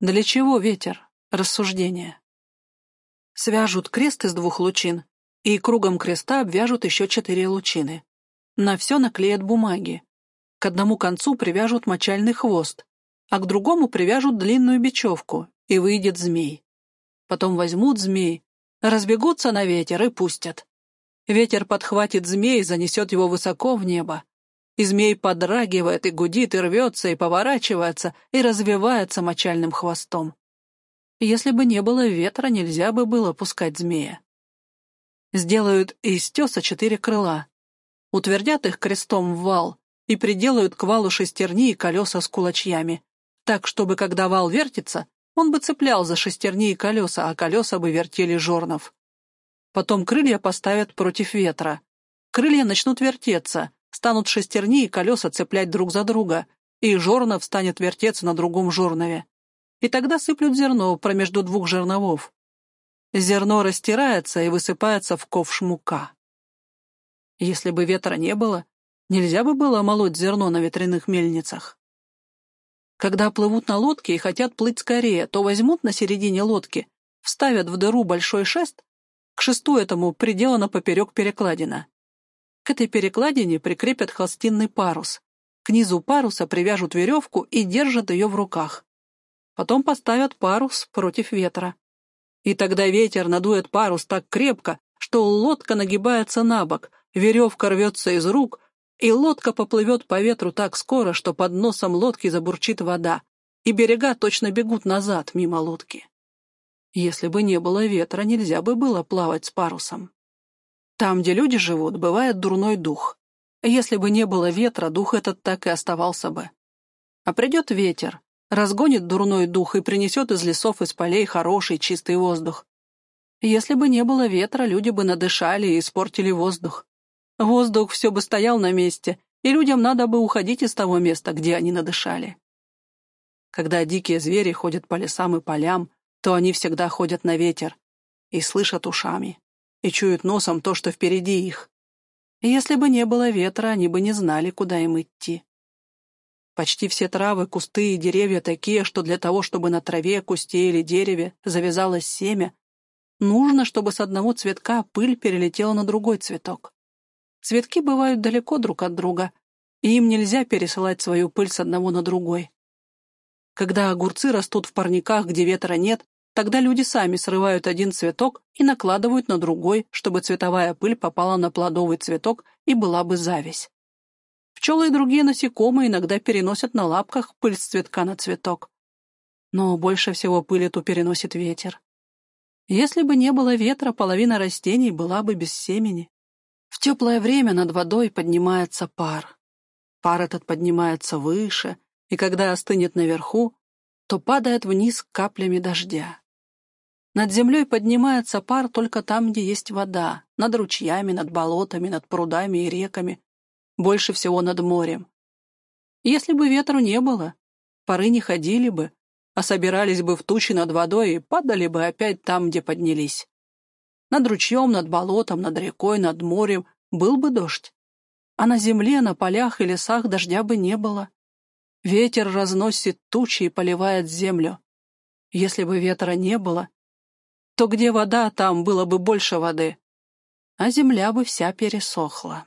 Для чего ветер? Рассуждение. Свяжут крест из двух лучин, и кругом креста обвяжут еще четыре лучины. На все наклеят бумаги. К одному концу привяжут мочальный хвост, а к другому привяжут длинную бечевку, и выйдет змей. Потом возьмут змей, разбегутся на ветер и пустят. Ветер подхватит змей, занесет его высоко в небо. И змей подрагивает, и гудит, и рвется, и поворачивается, и развивается мочальным хвостом. Если бы не было ветра, нельзя бы было пускать змея. Сделают из теса четыре крыла, утвердят их крестом в вал и приделают к валу шестерни и колеса с кулачьями, так, чтобы, когда вал вертится, он бы цеплял за шестерни и колеса, а колеса бы вертели жорнов. Потом крылья поставят против ветра. Крылья начнут вертеться, станут шестерни и колеса цеплять друг за друга, и жорнов станет вертеться на другом жорнове. И тогда сыплют зерно промежду двух жерновов. Зерно растирается и высыпается в ковш мука. Если бы ветра не было, нельзя бы было молоть зерно на ветряных мельницах. Когда плывут на лодке и хотят плыть скорее, то возьмут на середине лодки, вставят в дыру большой шест, к шесту этому приделана поперек перекладина. К этой перекладине прикрепят холстинный парус. К низу паруса привяжут веревку и держат ее в руках. Потом поставят парус против ветра. И тогда ветер надует парус так крепко, что лодка нагибается на бок, веревка рвется из рук, и лодка поплывет по ветру так скоро, что под носом лодки забурчит вода, и берега точно бегут назад мимо лодки. Если бы не было ветра, нельзя бы было плавать с парусом. Там, где люди живут, бывает дурной дух. Если бы не было ветра, дух этот так и оставался бы. А придет ветер, разгонит дурной дух и принесет из лесов, из полей хороший чистый воздух. Если бы не было ветра, люди бы надышали и испортили воздух. Воздух все бы стоял на месте, и людям надо бы уходить из того места, где они надышали. Когда дикие звери ходят по лесам и полям, то они всегда ходят на ветер и слышат ушами, и чуют носом то, что впереди их. Если бы не было ветра, они бы не знали, куда им идти. Почти все травы, кусты и деревья такие, что для того, чтобы на траве, кусте или дереве завязалось семя, нужно, чтобы с одного цветка пыль перелетела на другой цветок. Цветки бывают далеко друг от друга, и им нельзя пересылать свою пыль с одного на другой. Когда огурцы растут в парниках, где ветра нет, тогда люди сами срывают один цветок и накладывают на другой, чтобы цветовая пыль попала на плодовый цветок и была бы зависть. Пчелы и другие насекомые иногда переносят на лапках пыль с цветка на цветок. Но больше всего пыль эту переносит ветер. Если бы не было ветра, половина растений была бы без семени. В теплое время над водой поднимается пар. Пар этот поднимается выше, и когда остынет наверху, то падает вниз каплями дождя. Над землей поднимается пар только там, где есть вода, над ручьями, над болотами, над прудами и реками, больше всего над морем. Если бы ветру не было, пары не ходили бы, а собирались бы в тучи над водой и падали бы опять там, где поднялись. Над ручьем, над болотом, над рекой, над морем был бы дождь. А на земле, на полях и лесах дождя бы не было. Ветер разносит тучи и поливает землю. Если бы ветра не было, то где вода, там было бы больше воды, а земля бы вся пересохла.